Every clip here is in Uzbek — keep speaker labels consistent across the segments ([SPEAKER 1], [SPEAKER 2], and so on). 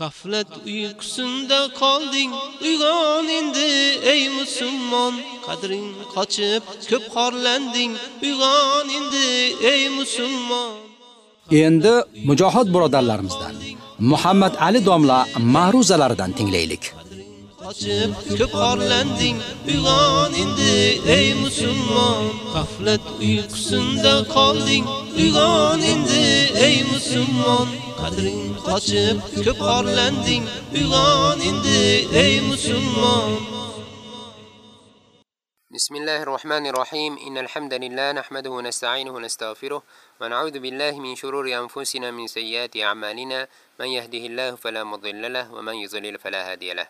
[SPEAKER 1] G'aflat uyqusinda qolding, uyg'on endi ey musulmon, qadring qochib ko'p xorlanding, uyg'on endi ey musulmon.
[SPEAKER 2] Endi mujohid birodarlarimizdan Muhammad Ali domla ma'ruzalaridan tinglaylik.
[SPEAKER 1] Qochib ko'p xorlanding, uyg'on endi ey musulmon, g'aflat uyqusinda qolding, uyg'on endi ey musulmon. Qadring qochib ko'p orlanding uyg'on endi ey musulmon
[SPEAKER 3] بسم الله الرحمن الرحيم إن الحمد لله نحمده ونستعينه ونستغفره ونعوذ بالله من شرور أنفسنا من سيئات أعمالنا من يهده الله فلا مضل له ومن يضلل فلا هادي له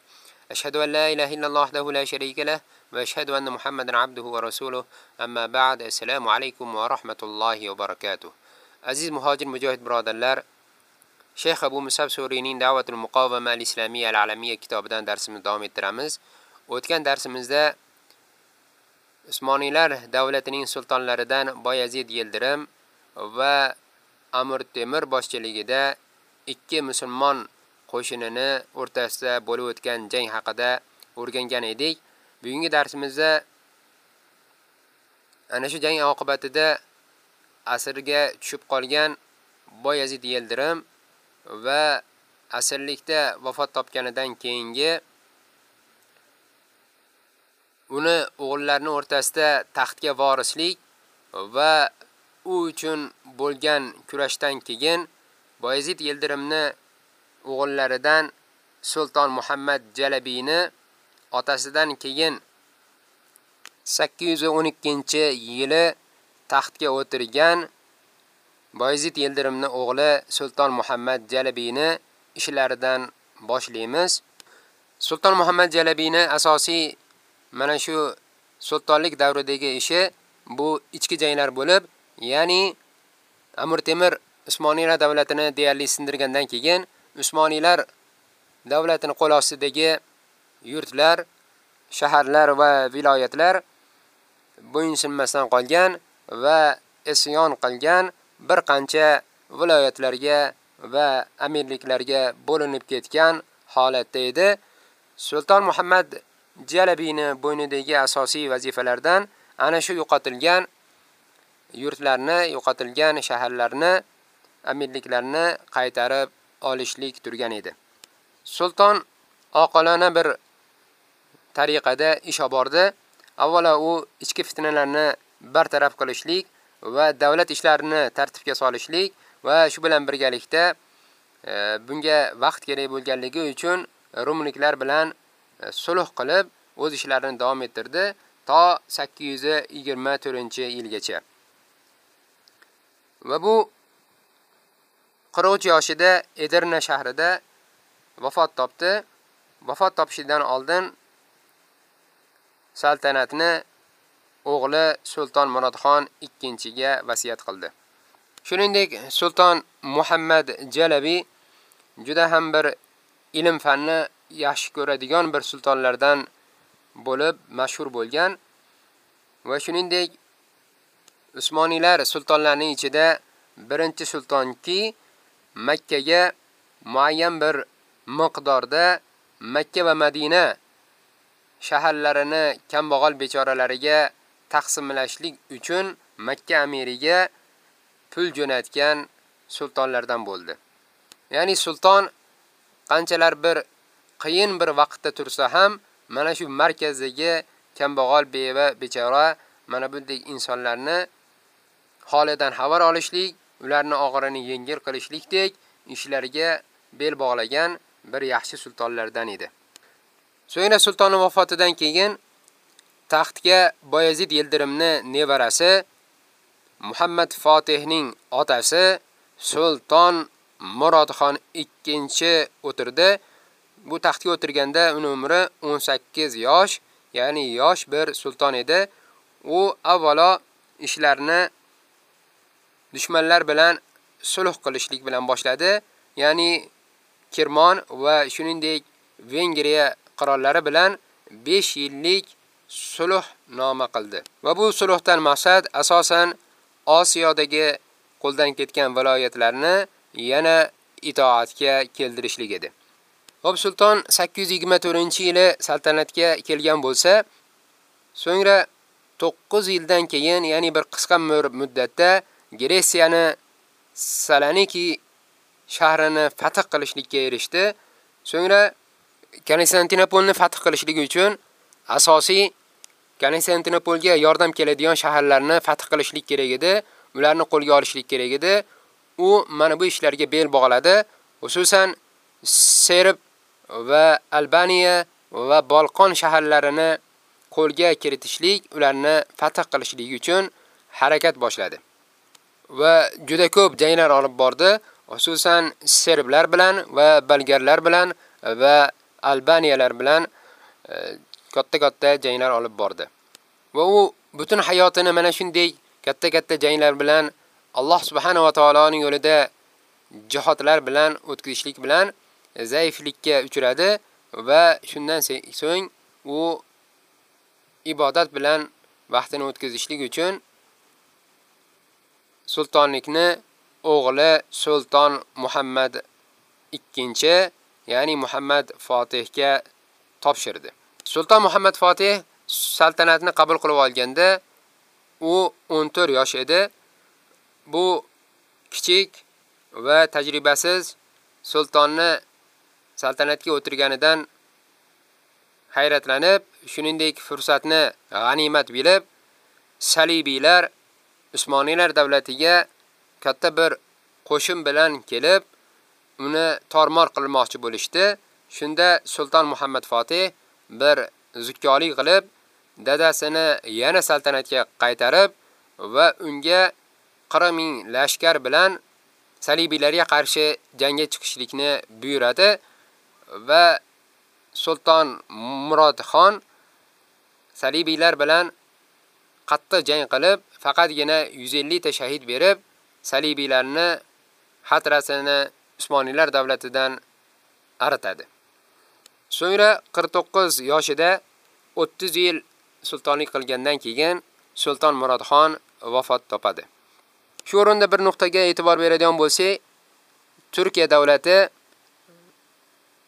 [SPEAKER 3] أشهد أن لا إله إلا الله وحده لا شريك له وأشهد أن محمدا عبده ورسوله أما بعد السلام عليكم ورحمة الله وبركاته عزيز مهاجر مجاهد برادرlar Shayx Abu Musab Suriyning Da'vatul Muqawama al islamiya al-Alamiyya kitobidan darsimizni davom ettiramiz. O'tgan darsimizda Usmoniylar davlatining sultonlaridan Boyazid Yildirim va Amr Temir boshchiligida ikki musulmon qo'shinini o'rtasida bo'lib o'tgan jang haqida o'rgangan edik. Bugungi darsimizda ana shu jang oqibatida asrga tushib qolgan Boyazid Yildirim va asrlikda vafot topganidan keyingi uni o'g'illarining o'rtasida taxtga vorislik va u uchun bo'lgan kurashdan keyin Boyazid Yildirimni o'g'illaridan Sultan Muhammad Jalabiyni otasidan keyin 812-yili taxtga o'tirgan Boyzid Yildirimning o'g'li Sultan Muhammad Jalabiyni ishlaridan boshlaymiz. Sultan Muhammad Jalabiyni asosiy mana shu sultonlik davridagi ishi bu ichki janglar bo'lib, ya'ni Amir Temir Usmoniylar davlatini deyarli sindirgandan keyin Usmoniylar davlatini qo'l ostidagi yurtlar, shaharlar va viloyatlar bo'yinsinmasdan qolgan va isyon qilgan bir qancha viloyatlarga va amirliklarga bo'linib ketgan holatda edi. Sultan Muhammad Jalabini bo'ynidagi asosiy vazifalardan ana shu yo'qotilgan yurtlarni, yo'qotilgan shaharlarni, amirliklarni qaytarib olishlik turgan edi. Sultan oqilona bir tariqada ish olib bordi. Avvalo u ichki fitnalarni bartaraf qilishlik va davlat ishlarini tartibga solishlik va shu bilan birgalikda e, bunga vaqt kerak bo'lganligi uchun rumliklar bilan e, sulh qilib o'z ishlarini davom ettirdi to 824-yilgacha. Va bu 43 yoshida Edirna shahrida vafot topdi. Vafot topishidan oldin saltanatni o'g'li Sulton Murodxon ikkinchiga vasiyat qildi. Shuningdek, Sulton Muhammad Jalabi juda ham bir ilm fanni yaxshi ko'radigan bir sultonlardan bo'lib mashhur bo'lgan va shuningdek Usmoniylar sultonlarining ichida birinchi sultonki Makka ga muayyan bir miqdorda Makka va Madina shaharlarini kambag'al bechoralariga taqsimlashlik uchun Makka amiriga pul jo'natgan sultonlardan bo'ldi. Ya'ni sulton qanchalar bir qiyin bir vaqtda tursa ham mana shu markazdagi kambag'al beva bechora mana bunday insonlarni holidan xabar olishlik, ularni og'irini yengil qilishlikdek ishlarga bel bog'lagan bir yaxshi sultonlardan edi. So'ngra sultonning vafotidan keyin taxtga Boyazid Yildirimni nevarasi Muhammad Fotihning otasi Sultan Murodxon 2-chi o'tirdi. Bu taxtga o'tirganda uning umri 18 yosh, ya'ni yosh bir sulton edi. U avvalo ishlarni dushmanlar bilan sulh qilishlik bilan boshladi. Ya'ni Kirmon va shuningdek Vengriya qirollari bilan 5 yillik sulh noma qildi. Va bu sulhdan maqsad asosan Osiyodagi qo'ldan ketgan viloyatlarni yana itoatga keltirishlik edi. Xo'p, sulton 824-yili saltanatga kelgan bo'lsa, so'ngra 9 yildan keyin, ya'ni bir qisqa muddatda Gretsiyani Saloniki shahrini fath qilishlikka erishdi. So'ngra Konstantinopolni fath qilishligi uchun asosiy Konstantinopolga yordam keladigan shaharlarni fath qilishlik kerak edi, ularni qo'lga olishlik kerak edi. U mana bu ishlarga bel bog'ladi. Xususan Serb va Albaniya va Balqon shaharlarini qo'lga kiritishlik, ularni fath qilishlik uchun harakat boshladi. Va juda ko'p janglar olib bordi, xususan serblar bilan va bolgarlar bilan va albaniyalar bilan e, katta-katta janglar olib bordi. Va u butun hayotini mana shunday katta-katta janglar bilan Alloh subhanahu va taoloning yo'lida jihodlar bilan o'tkazishlik bilan zaiflikka uchradi va shundan so'ng u ibodat bilan vaqtini o'tkazishlik uchun sultonlikni o'g'li Sulton Muhammad ikkinchi, ya'ni Muhammad Fotihga topshirdi. Sulton Muhammad Fatih saltanatni qabul qilib olganda u 14 yosh edi. Bu kichik va tajribasiz sultonni saltanatga o'tirganidan hayratlanib, shuningdek fursatni g'animat bilib, salibiylar Usmoniylar davlatiga katta bir qo'shin bilan kelib, uni tormor qilmoqchi bo'lishdi. Shunda Sulton Muhammad Fatih bir zukkolik qilib, dadasini yana saltanatga qaytarib va unga 40 ming lashkar bilan salibiylarga qarshi jangga chiqishlikni buyuradi va Sultan Murod xon salibiylar bilan qattiq jang qilib, faqatgina 150 ta shahid berib, salibiylarni xatrasini Usmoniylar davlatidan aritadi. So'ngra 49 yoshida 30 yil sultonlik qilgandan keyin Sulton Murodxon vafot topadi. Shu o'rinda bir nuqtaga e'tibor beradigan bo'lsak, Turkiya davlati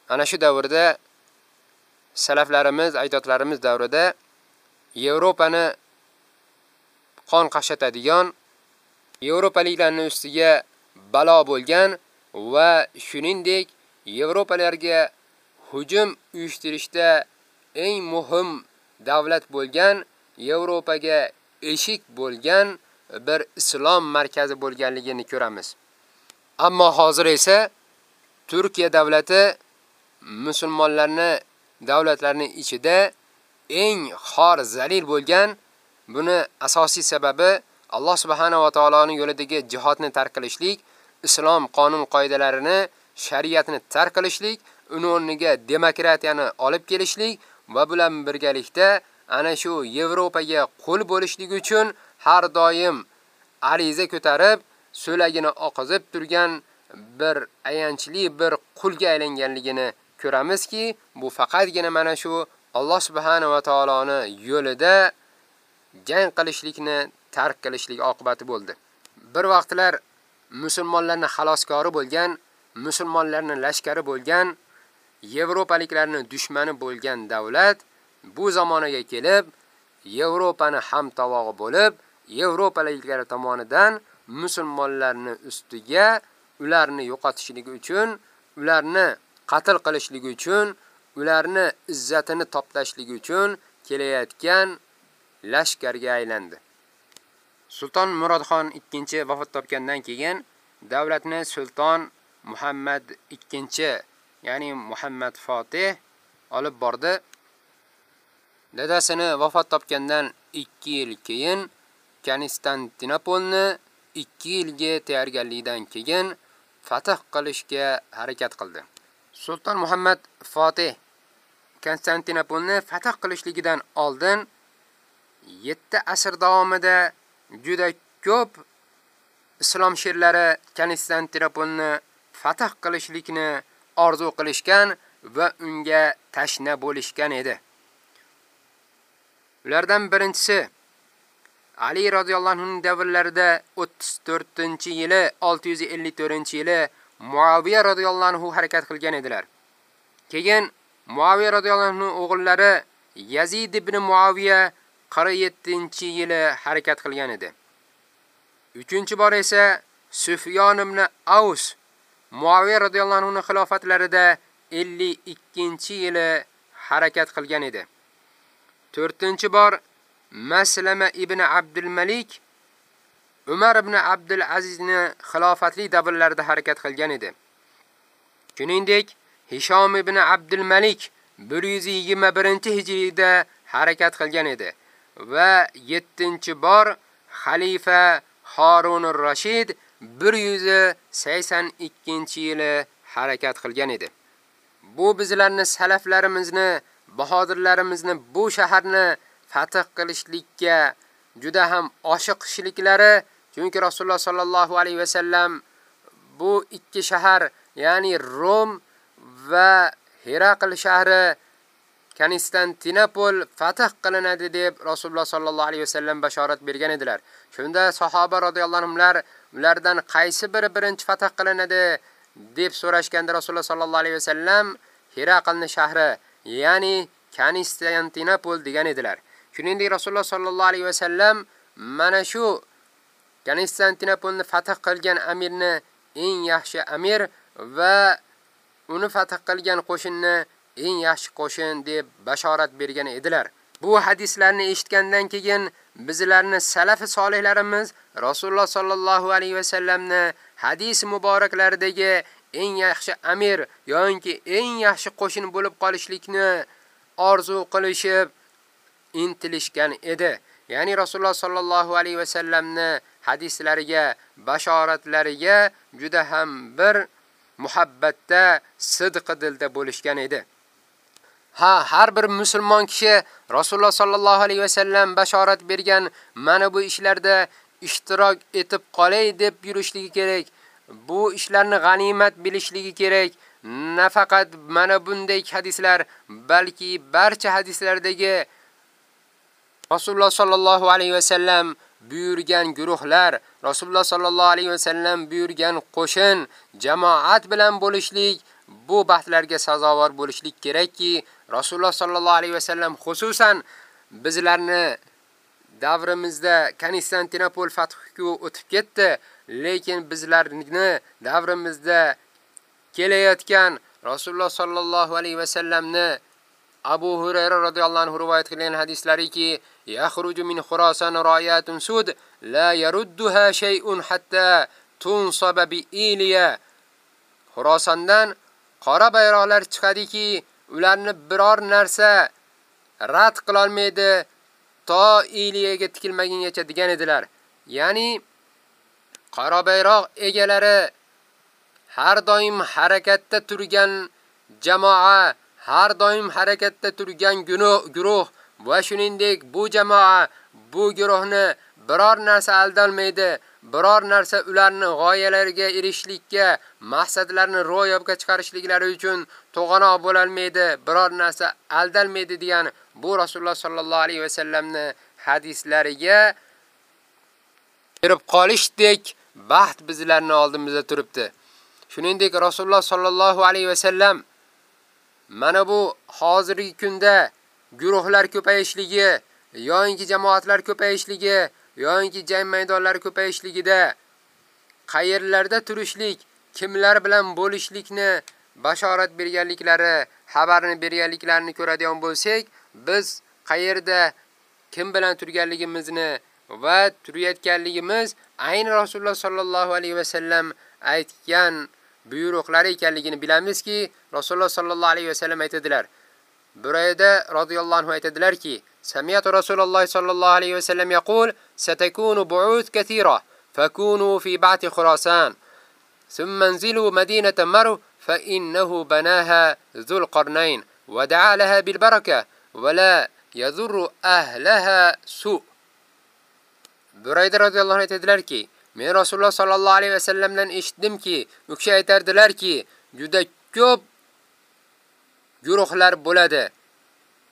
[SPEAKER 3] ana shu davrda salaflarimiz, ajdodlarimiz davrida Yevropani qon qashatadigan Yevropaliklarning ustiga balo bo'lgan va shuningdek Yevropalarga hujum uyushtirishda eng muhim davlat bo'lgan Yevropaga eshik bo'lgan bir islom markazi bo'lganligini ko'ramiz. Ammo hozir esa Turkiya davlati musulmonlarni davlatlarning ichida eng xor zalil bo'lgan Buni asosiy sababi Alloh subhanahu va taoloning yo'lidagi jihodni tark qilishlik, islom qonun qoidalarini, shariatni tark qilishlik, uni o'rniga demokratiyani olib kelishlik va bilan birgalikda ana shu Yevropaga qul bo'lishlik uchun har doim ariza ko'tarib, so'lagini oqizib turgan bir ayanchli bir qulga aylanganligini ko'ramizki, bu faqatgina mana shu Alloh subhanahu va taoloning yo'lida jang qilishlikni tark qilishlik oqibati bo'ldi. Bir vaqtlar musulmonlarning xaloskori bo'lgan, musulmonlarning lashkari bo'lgan, Yevropaliklarning dushmani bo'lgan davlat bu zamonaga kelib, Yevropani ham tavog'i bo'lib, Yevropaliklar tomonidan musulmonlarning ustiga ularni yo'qotishligi uchun, ularni qatl qilishligi uchun, ularni izzatini toplashligi uchun kelayotgan lashkarga aylandi. Sultan Murodxon 2 vafot topgandan keyin davlatni Sultan Muhammad 2, ya'ni Muhammad Fatih olib bordi. Dadasini vafot topgandan 2 yil keyin Konstantinopolni 2 yilga tayyorgarlikdan keyin fath qilishga harakat qildi. Sultan Muhammad Fatih Konstantinopolni fath qilishligidan oldin 7 asr davomida juda ko'p islom sherlari Konstantinopolni fath qilishlikni orzu qilishgan va unga tashna bo'lishgan edi. Ulardan birinchisi Ali radhiyallohu anhu davrlarida 34-yili 654-yili Muaviya radhiyallohu anhu harakat qilgan edilar. Keyin Muaviya radhiyallohu anhu o'g'illari Yazid ibn Muaviya 47-yili harakat qilgan edi. 3-bor esa Sufyon ibn Aus Muaviya radhiyallohu anhu xilofatlarida 52-yili harakat qilgan edi. 4-bor Maslama ibn Abdul Malik Umar ibn Abdul Azizni xilofatli davrlarida harakat qilgan edi. Shuningdek, Hishom ibn Abdul Malik 121-hijriyda harakat qilgan edi va 7-bor xalifa Harun ar-Rashid 182-yili harakat qilgan edi. Bu bizlarni salaflarimizni, bahodirlarimizni bu shaharni fath qilishlikka juda ham oshiqishliklari, chunki Rasululloh sallallohu alayhi va sallam bu ikki shahar, ya'ni Rom va Herakl shahri Konstantinopol fath qilinadi deb Rasululloh sallallohu alayhi va sallam bashorat bergan edilar. Shunda sahoba radhiyallohu anhumlar ulardan qaysi biri birinchi fath qilinadi deb so'rashganda Rasululloh sallallohu alayhi vasallam sallam shahri, ya'ni Konstantinopol degan edilar. Shuningdek Rasululloh sallallohu alayhi vasallam mana shu Konstantinopolni fath qilgan amirni eng yaxshi amir va uni fath qilgan qo'shinni eng yaxshi qo'shin deb bashorat bergan edilar. Bu hadislarni eshitgandan keyin bizlarni salafi solihlarimiz Rasululloh sallallohu alayhi va sallamni hadis muboraklaridagi eng yaxshi amir yoki eng yaxshi qo'shin bo'lib qolishlikni orzu qilishib intilishgan edi. Ya'ni Rasululloh sallallohu alayhi va sallamni hadislariga, bashoratlariga juda ham bir muhabbatda, sidq dilda bo'lishgan edi. Ha, har bir musulmon kishi Rasululloh sallallohu alayhi va sallam bashorat bergan mana bu ishlarda ishtirok etib qolay deb yurishligi kerak. Bu ishlarni g'animat bilishligi kerak. Nafaqat mana bunday hadislar, balki barcha hadislardagi Rasululloh sallallohu alayhi va sallam buyurgan guruhlar, Rasululloh sallallohu alayhi va sallam buyurgan qo'shin, jamoat bilan bo'lishlik, bu baxtlarga sazovor bo'lishlik kerakki, Rasululloh sallallohu alayhi va sallam xususan bizlarni davrimizda Konstantinopol fathi o'tib ketdi, lekin bizlarni davrimizda kelayotgan Rasululloh sallallohu alayhi va sallamni Abu Hurayra radhiyallohu anhu rivoyat qilgan hadislariki, yakhruju min Khurasan rayatun sud la yarudduha shay'un hatta tunsaba bi Iliya. Xurasandan qora bayroqlar chiqadiki, ularni biror narsa rad qila olmaydi to Iliyaga tikilmaguncha degan edilar. Ya'ni qora bayroq egalari har doim harakatda turgan jamoa, har doim harakatda turgan guruh va shuningdek bu jamoa bu guruhni biror narsa aldalmaydi, biror narsa ularni g'oyalariga erishishlikka, maqsadlarini ro'yobga chiqarishliklari uchun to'g'anoq bo'la olmaydi, biror narsa aldalmaydi degan bu Rasululloh sollallohu alayhi va sallamni hadislariga kirib qolishdek baxt bizlarni oldimizda turibdi. Shuningdek Rasululloh sollallohu alayhi va sallam mana bu hozirgi kunda guruhlar ko'payishligi, yo'inki jamoatlar ko'payishligi, yoki jang maydonlari ko'payishligida qayerlarda turishlik, kimlar bilan bo'lishlikni bashorat berganliklari, xabarini berganliklarini ko'radigan bo'lsak, biz qayerda kim bilan turganligimizni va turayotganligimiz ayni Rasululloh sallallohu alayhi va sallam aytgan buyruqlari ekanligini bilamizki, Rasululloh sallallohu alayhi va sallam aytadilar: Burayda radhiyallohu anhu aytadilarki, Samiyatu Rasululloh sallallohu alayhi va sallam yaqul, "Satakunu bu'ud katira, fakunu fi ba'ti Khurasan, thumma anzilu madinata Maru fa innahu banaha Dhul Qarnayn wa da'a laha bil baraka wa la yadhurru ahlaha su." Burayda radhiyallohu anhu aytadilarki, men Rasululloh sallallohu alayhi va sallamdan eshitdimki, u kishi aytardilarki, juda ko'p guruhlar bo'ladi.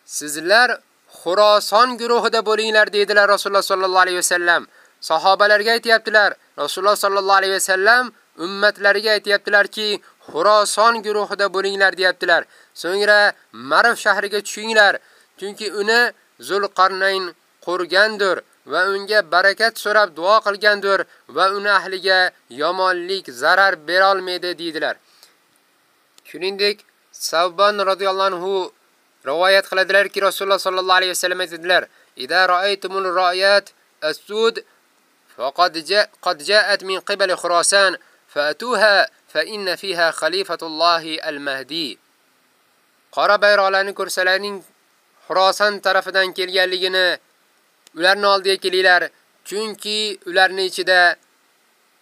[SPEAKER 3] Sizlar Xuroson guruhida bo'linglar dedilar Rasululloh sallallohu alayhi vasallam. Sahobalarga aytayaptilar. Rasululloh sallallohu alayhi vasallam ummatlariga aytayaptilarki, Xuroson guruhida bo'linglar deyaptilar. So'ngra Marv shahriga tushinglar, chunki uni Zulqarnayn qurgandir va unga barakat so'rab duo qilgandir va uni ahliga yomonlik zarar bera olmaydi deydilar. Shuningdek, Savban radhiyallohu anhu rivoyat qiladilarki, Rasululloh sallallohu alayhi vasallam aytdilar: "Idza ra'aytumul ra'yat as-sud faqad ja'a qad ja'at min qibali Khurasan fa'tuha fa inna fiha khalifatullohi al-mahdi." Qora bayroqlarni ko'rsalaring Xurosan tarafidan kelganligini ularning oldiga kelinglar, chunki ularning ichida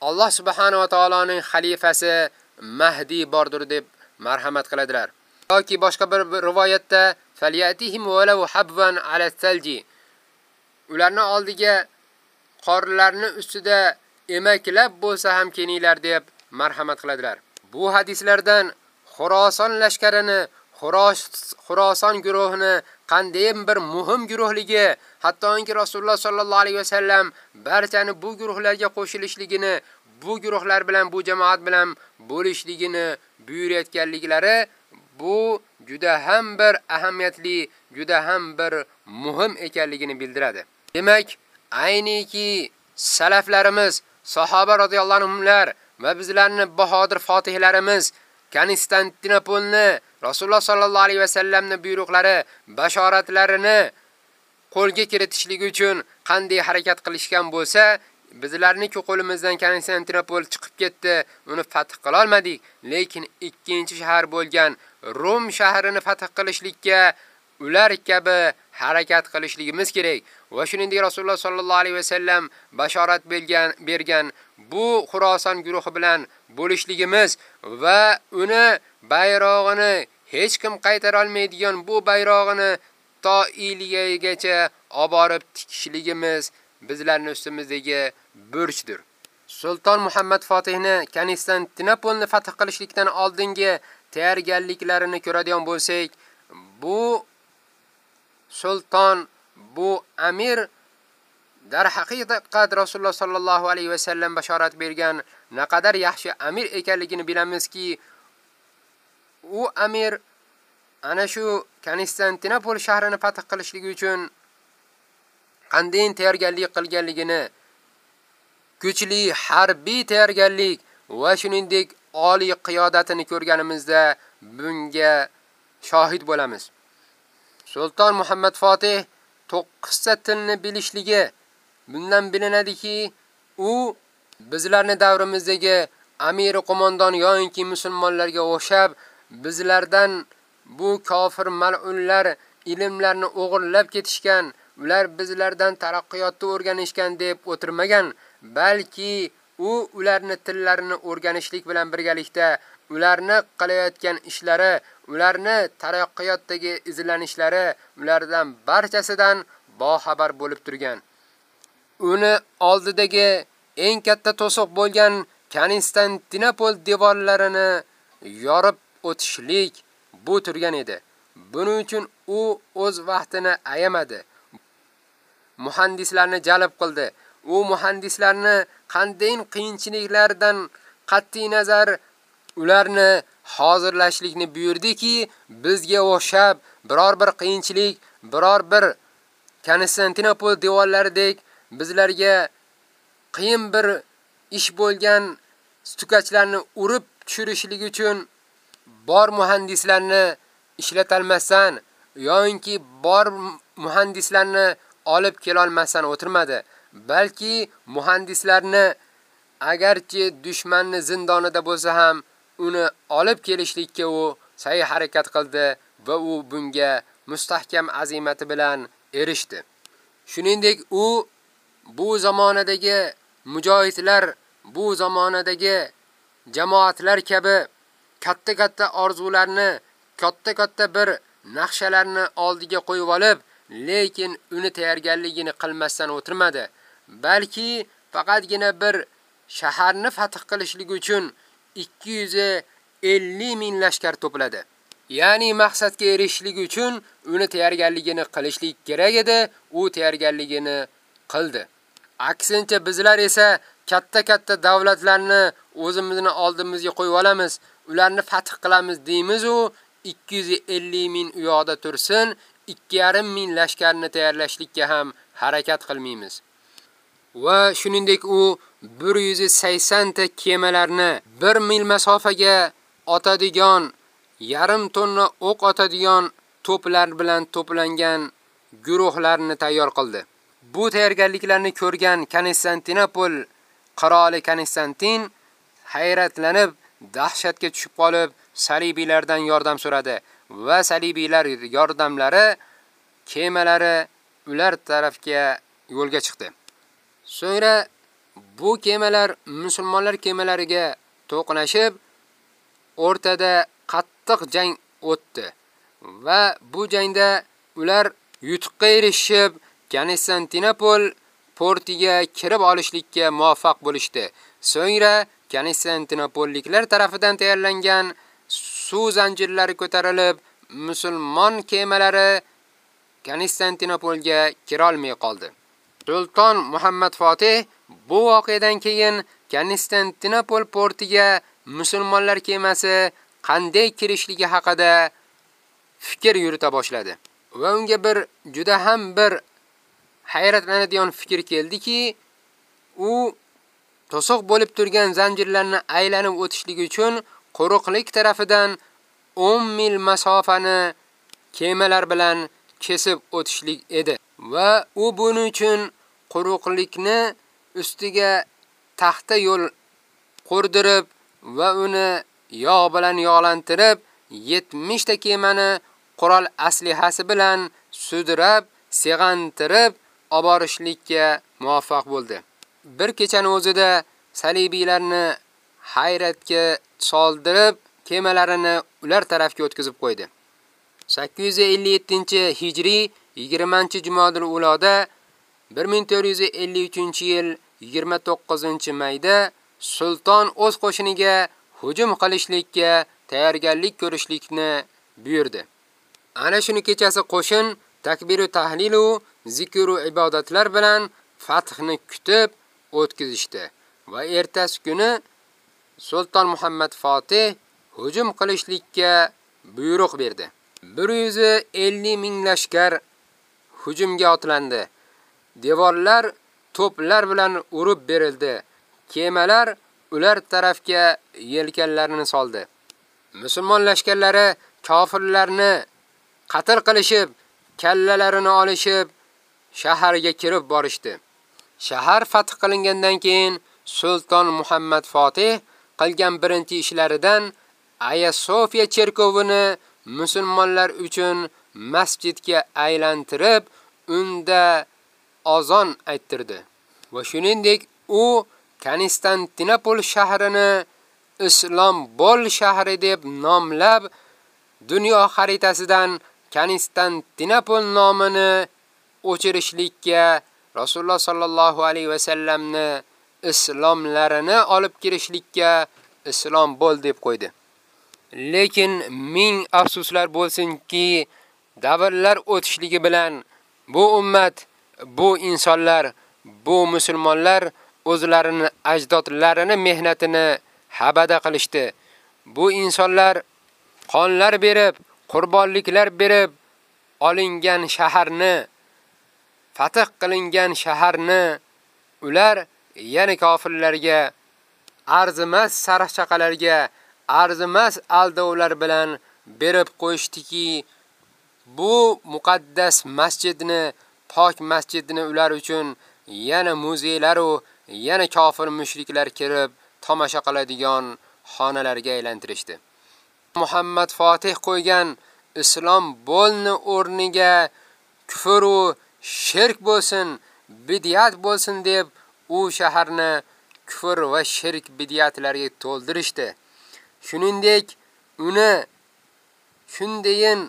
[SPEAKER 3] Alloh subhanahu va taoloning xalifasi Mahdi bordir deb marhamat qiladilar. Yoki boshqa bir rivoyatda falyatihim walau habban ala salji ularni oldiga qorlarni ustida emaklab bo'lsa ham kelinglar deb marhamat qiladilar. Bu hadislardan Xuroson lashkarini, Xuroson guruhini qanday bir muhim guruhligi, hattoki Rasululloh sallallohu alayhi vasallam barchani bu guruhlarga qo'shilishligini, bu guruhlar bilan, bu jamoat bilan bo'lishligini buyurayotganliklari bu juda ham bir ahamiyatli, juda ham bir muhim ekanligini bildiradi. Demak, ayniki salaflarimiz, sahoba radhiyallohu anhumlar va bizlarning bahodir fotihlarimiz Konstantinopolni Rasululloh sallallohu alayhi va sallamning buyruqlari, bashoratlarini qo'lga kiritishligi uchun qanday harakat qilishgan bo'lsa, bizlarning qo'limizdan Konstantinopol chiqib ketdi, uni fath qila olmadik, lekin ikkinchi shahar bo'lgan Rum shahrini fath qilishlikka ular kabi harakat qilishligimiz kerak. Va shuningdek Rasululloh sallallohu alayhi va sallam bashorat bergan bergan bu Xuroson guruhi bilan bo'lishligimiz va uni bayrog'ini hech kim qaytara olmaydigan bu bayrog'ini to Iliyagacha olib borib tikishligimiz bizlarning ustimizdagi burchdir. Sultan Muhammad Fatihni Konstantinopolni fath qilishlikdan oldingi tayyorgarliklarini ko'radigan bo'lsak, bu sulton, bu amir dar haqiqat Rasululloh sallallohu alayhi va sallam bashorat bergan naqadar yaxshi amir ekanligini bilamizki, u amir ana shu Konstantinopol shahrini fath qilishligi uchun qanday tayyorgarlik qilganligini, kuchli harbiy tayyorgarlik va shuningdek oliy qiyodatini ko'rganimizda bunga shohid bo'lamiz. Sultan Muhammad Fatih 9 ta tilni bilishligi bundan bilinadiki, u bizlarning davrimizdagi amir qo'mondon yoki musulmonlarga o'xshab bizlardan bu kofir mal'unlar ilmlarni o'g'irlab ketishgan, ular bizlardan taraqqiyotni o'rganishgan deb o'tirmagan, balki u ularni tillarini o'rganishlik bilan birgalikda ularni qilayotgan ishlari, ularni taraqqiyotdagi izlanishlari ulardan barchasidan boxabar bo'lib turgan. Uni oldidagi eng katta to'siq bo'lgan Konstantinopol devorlarini yorib o'tishlik bu turgan edi. Buning uchun u o'z vaqtini ayamadi. Muhandislarni jalb qildi. U muhandislarni qandayin qiyinchiliklardan qat'i nazar ularni hozirlashlikni buyurdiki, bizga o'xshab biror bir qiyinchilik, biror bir Konstantinopol devorlaridek bizlarga qiyin bir ish bo'lgan stukachlarni urib tushirishlik uchun bor muhandislarni ishlatalmasdan yoki bor muhandislarni olib kelolmasdan o'tirmadi, balki muhandislarni agarchi dushmanni zindonida bo'lsa ham uni olib kelishlikka u sa'y harakat qildi va u bunga mustahkam azimati bilan erishdi. Shuningdek, u bu zamonadagi mujohidlar, bu zamonadagi jamoatlar kabi katta-katta orzularni, katta-katta bir naqshalarni oldiga qo'yib olib, lekin uni tayyorgarligini qilmasdan o'tirmadi. Balki faqatgina bir shaharni fath qilishlik uchun 250 ming lashkar to'pladi. Ya'ni maqsadga erishishlik uchun uni tayyorgarligini qilishlik kerak edi, u tayyorgarligini qildi. Aksincha bizlar esa katta-katta davlatlarni o'zimizni oldimizga qo'yib olamiz ularni fath qilamiz deymiz u 250 ming u yoqda tursin, 2,5 ming lashkarni tayyorlashlikka ham harakat qilmaymiz. Va shuningdek u 180 ta kemalarni 1 mil masofaga otadigan, yarim tonna o'q otadigan to'plar bilan to'plangan guruhlarni tayyor qildi. Bu tayyorgarliklarni ko'rgan Konstantinopol qiroli Konstantin hayratlanib, dahshatga tushib qolib, salibiylardan yordam so'radi va salibiylar yordamlari kemalari ular tarafga yo'lga chiqdi. So'ngra bu kemalar musulmonlar kemalariga to'qnashib, o'rtada qattiq jang o'tdi va bu jangda ular yutuqqa erishib, Konstantinopol portiga kirib olishlikka muvaffaq bo'lishdi. So'ngra Konstantinopolliklar tarafidan tayyorlangan suv zanjirlari ko'tarilib, musulmon kemalari Konstantinopolga kira olmay qoldi. Sulton Muhammad Fatih bu voqeadan keyin Konstantinopol portiga musulmonlar kemasi qanday kirishligi haqida fikr yurita boshladi. Va unga bir juda ham bir hayratlanadigan fikr keldiki, u to'siq bo'lib turgan zanjirlarni aylanib o'tishlik uchun quruqlik tarafidan 10 mil masofani kemalar bilan kesib o'tishlik edi. Va u buning uchun quruqlikni ustiga taxta yo'l qurdirib va uni yog' bilan yog'lantirib 70 ta kemani qurol aslihasi bilan sudrab, seg'antirib oborishlikka muvaffaq bo'ldi. Bir kechani o'zida salibiylarni hayratga soldirib, kemalarini ular tarafga o'tkazib qo'ydi. 857-hijriy 20-jumadil uloda 1453-yil 29-mayda sulton o'z qo'shiniga hujum qilishlikka tayyorgarlik ko'rishlikni buyurdi. Ana shuni kechasi qo'shin takbiru tahlilu zikru ibodatlar bilan fathni kutib o'tkazishdi va ertasi kuni Sulton Muhammad Fatih hujum qilishlikka buyruq berdi. 150 ming lashkar hujumga otlandi. Devorlar to'plar bilan urib berildi. Kemalar ular tarafga yelkanlarini soldi. Musulmon lashkarlari kofirlarni qatl qilishib, kallalarini olishib, shaharga kirib borishdi. Shahar fath qilingandan keyin Sultan Muhammad Fatih qilgan birinchi ishlaridan Aya Sofiya cherkovini musulmonlar uchun masjidga aylantirib, unda azon ayttirdi. Va shuningdek, u Konstantinopol shahrini Islom bol shahri deb nomlab, dunyo xaritasidan Konstantinopol nomini o'chirishlikka Rasululloh sallallohu alayhi va sallamni islomlarini olib kirishlikka islom bo'l deb qo'ydi. Lekin ming afsuslar bo'lsinki, davrlar o'tishligi bilan bu ummat, bu insonlar, bu musulmonlar o'zlarini ajdodlarini mehnatini habada qilishdi. Bu insonlar qonlar berib, qurbonliklar berib olingan shaharni fath qilingan shaharni ular yana kofirlarga arzimas sarxchaqalarga arzimas aldovlar bilan berib qo'yishdiki, bu muqaddas masjidni, pok masjidni ular uchun yana muzeylar va yana kofir mushriklar kirib tomosha qiladigan xonalarga aylantirishdi. Muhammad Fatih qo'ygan islom bo'lni o'rniga kufr va shirk bo'lsin, bid'at bo'lsin deb u shaharni kufr va shirk bid'atlarga to'ldirishdi. Shuningdek, uni shundayin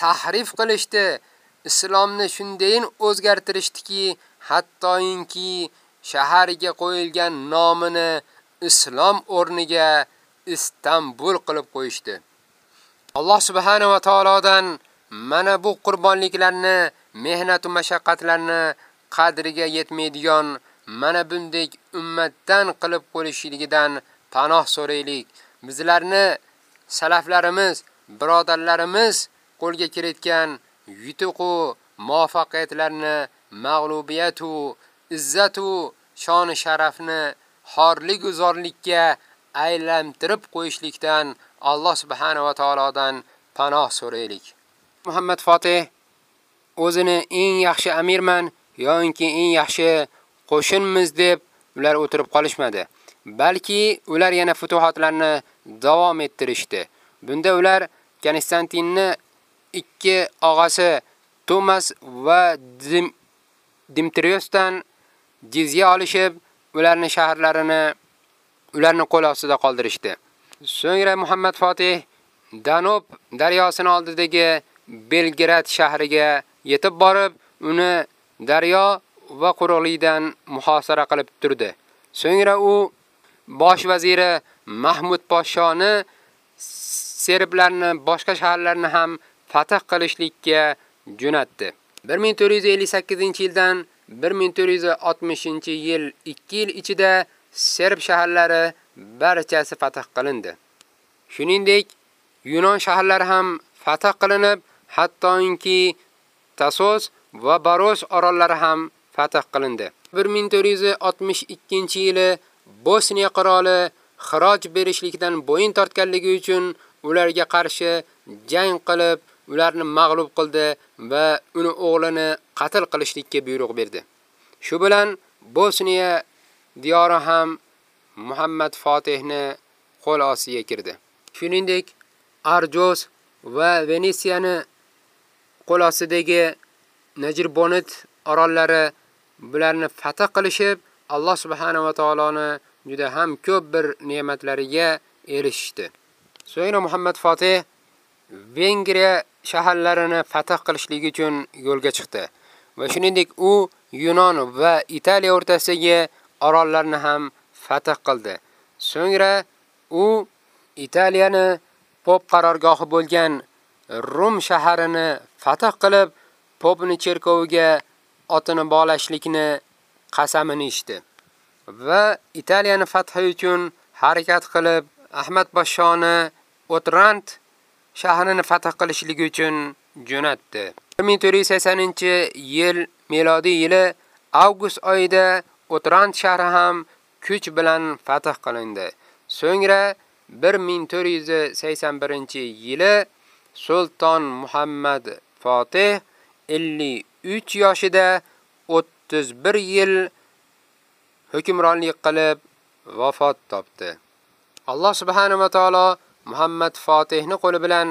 [SPEAKER 3] tahrif qilishdi, islomni shundayin o'zgartirishdiki, hattoyinki shahariga qo'yilgan nomini islom o'rniga Istanbul qilib qo'yishdi. Alloh subhanahu va taolodan mana bu qurbonliklarni, mehnat va mashaqqatlarni qadriga yetmaydigan mana bundek ummatdan qilib qo'yishligidan panoh so'raylik bizlarni salaflarimiz, birodarlarimiz qo'lga kiritgan yutuq-u muvaffaqiyatlarni mag'lubiyat u izzat u shon sharafni xorlik uzorlikka aylantirib qo'yishlikdan Alloh subhanahu va taolodan panoh so'raylik. Muhammad Fatih o'zini eng yaxshi amirman yoki eng yaxshi qo'shinmiz deb ular o'tirib qolishmadi. Balki ular yana futuhatlarni davom ettirishdi. Bunda ular Konstantinni ikki og'asi Tomas va Dim Dimitriosdan jizya olishib, ularni shaharlarini ularni qo'l ostida qoldirishdi. So'ngra Muhammad Fatih Danub daryosining oldidagi Belgrad shahriga yetib borib, uni daryo va quruqlikdan muhosara qilib turdi. So'ngra u bosh vaziri Mahmud Poshoni serblarni boshqa shaharlarni ham fath qilishlikka jo'natdi. 1458-yildan 1460-yil 2 yil ichida serb shaharlari barchasi fath qilindi. Shuningdek, Yunon shaharlari ham fath qilinib, hattoki Tasos va Baros orollari ham fath qilindi. 1462-yili Bosniya qiroli xiroj berishlikdan bo'yin tortganligi uchun ularga qarshi jang qilib, ularni mag'lub qildi va uni o'g'lini qatl qilishlikka buyruq berdi. Shu bilan Bosniya diyori ham Muhammad Fatihni qo'l ostiga kirdi. Shuningdek, Arjos va Venetsiyani qo'l ostidagi Najirbonit orollari bularni fath qilishib, Alloh subhanahu va taoloni juda ham ko'p bir ne'matlariga erishdi. So'ngra Muhammad Fatih Vengriya shaharlarini fath qilishligi uchun yo'lga chiqdi va shuningdek u Yunon va Italiya o'rtasidagi orollarni ham fath qildi. So'ngra u Italiyani pop qarorgohi bo'lgan Rum shaharini fath qilib, popni cherkoviga otini bog'lashlikni qasamini ichdi. Va Italiyani fathi uchun harakat qilib, Ahmad boshoni Otrant shahrini fath qilishligi uchun jo'natdi. 1480-yil milodiy yili avgust oyida Otrant shahri ham kuch bilan fath qilindi. So'ngra 1481-yili Sultan Muhammad Fatih 53 yoshida 31 yil hukmronlik qilib vafot topdi. Alloh subhanahu va taolo Muhammad Fatihni qo'li bilan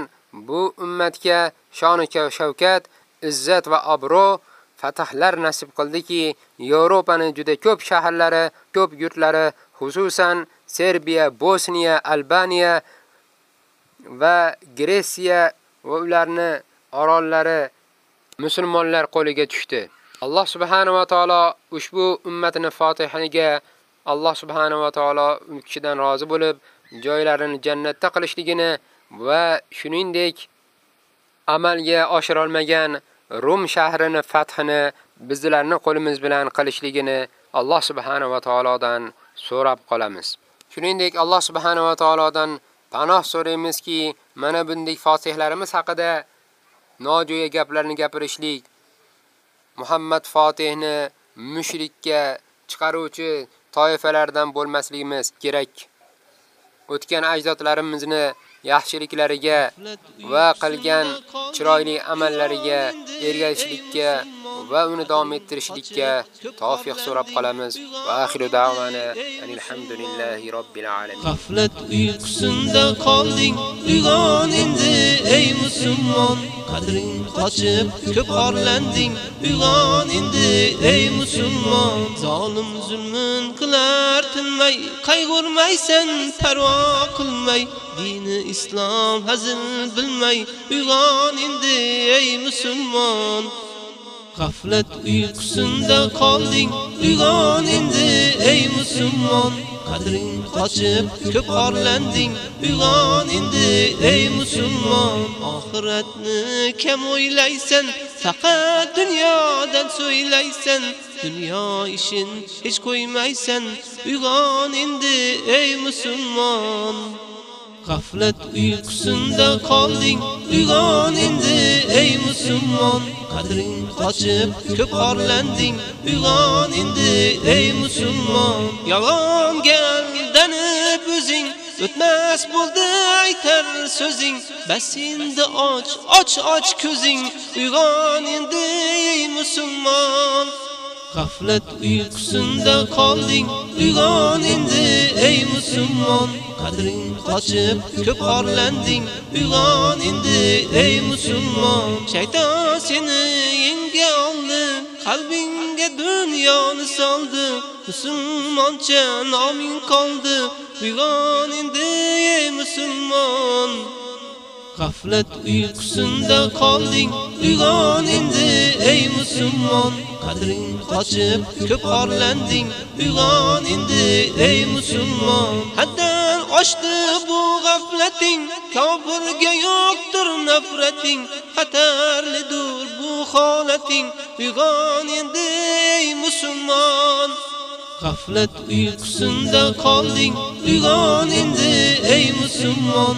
[SPEAKER 3] bu ummatga shon shavkat, izzat va obro' fathlar nasib qildiki, Yevropaning juda ko'p shaharlari, ko'p yurtlari, xususan Serbiya, Bosniya, Albaniya va Gretsiya va ularni orollari musulmonlar qo'liga tushdi. Alloh subhanahu va taolo ushbu ummatini Fatihaniga Alloh subhanahu va taolo kishidan rozi bo'lib, joylarini jannatda qilishligini va shuningdek amalga oshira olmagan Rum shahrini fathini bizlarni qo'limiz bilan qilishligini Alloh subhanahu va taolodan so'rab qolamiz. Shuningdek Alloh subhanahu va taolodan panoh so'raymizki, mana bunday fotihlarimiz haqida nojo'ya gaplarni gapirishlik Muhammad Fatihni mushrikka chiqaruvchi toifalardan bo'lmasligimiz kerak. O'tgan ajdodlarimizni yaxshiliklariga va qilgan chiroyli amallariga ergashishlikka va uni davom ettirishlikka tavfiq so'rab qolamiz. Va axiru da'vana alhamdulillahi robbil alamin.
[SPEAKER 1] G'aflat uyqusinda qolding, uyg'on endi ey musulmon. Qadring qochib, ko'p orlanding, uyg'on endi ey musulmon. Zolim zulmun qilar tinmay, qayg'urmaysan, parvo qilmay, dini islom hazil bilmay, uyg'on endi ey musulmon. G'aflat uyqusinda qolding, uyg'on endi ey musulmon. Qadring qochib, ko'p orlanding, uyg'on ey musulmon. Oxiratni kam o'ylaysan, faqat dunyodan so'ylaysan. Dunyo ishin hech qo'ymaysan, uyg'on endi ey musulmon. Gaflet uykusunda qolding uyg'on endi ey musulmon qadring qochib ko'p orlanding uyg'on endi ey musulmon yolg'onga aldanib o'zing. O'tmas bo'ldi aytar so'zing. Bas endi och och och ko'zing. Uyg'on endi ey musulmon. Gaflet uykusunda qolding uyg'on endi ey musulmon qadring qochib ko'p orlanding uyg'on ey musulmon shayton seni yenga oldi qalbingga dunyoni soldi musulmoncha noming qoldi uyg'on endi ey musulmon Gaflet uykusunda qolding uyg'on endi ey musulmon. Qadring qochib ko'p orlanding uyg'on endi ey musulmon. Haddan oshdi bu g'aflating kofirga yo'qdir nafrating. Xatarlidir bu holating uyg'on endi ey musulmon. Gaflet uykusunda qolding uyg'on endi ey musulmon.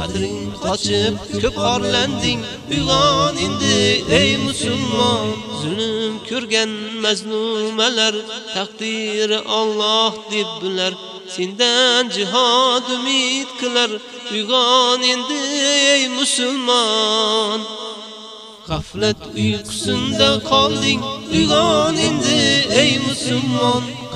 [SPEAKER 1] Qadring qochib ko'p orlanding uyg'on endi ey musulmon zulm ko'rgan mazlumalar taqdiri Alloh deb bular sendan jihad umid qilar. Uyg'on endi ey musulmon. Gaflet uykusunda qolding. Uyg'on endi ey musulmon.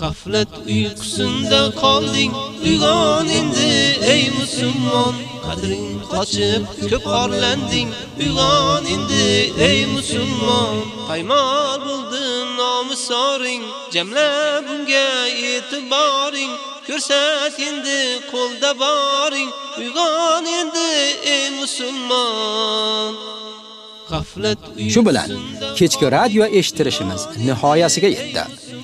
[SPEAKER 1] Gaflet uykusunda qolding uyg'on endi ey musulmon. Qadring qochib ko'p orlanding uyg'on endi ey musulmon. Paymol bo'ldi nomusoring jamla bunga e'tiboring. Ko'rsat endi qo'lda boring uyg'on endi ey musulmon.
[SPEAKER 2] Shu bilan kechki radio eshitirishimiz nihoyasiga yetdi.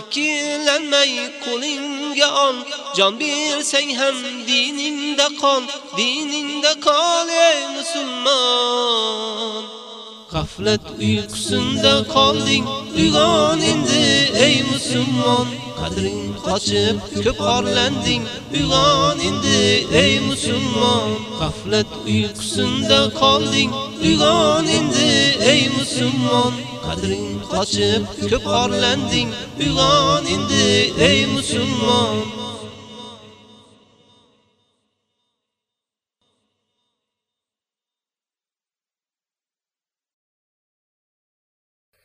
[SPEAKER 1] ikkilanmay qo'lingga ol jon bersang ham diningda qol diningda qol ey musulmon Gaflet uykusunda qolding uyg'on endi ey musulmon qadring qochib ko'p orlanding uyg'on endi ey musulmon Gaflet uykusunda qolding uyg'on endi ey musulmon qadring qochib ko'p orlanding uyg'on endi ey musulmon.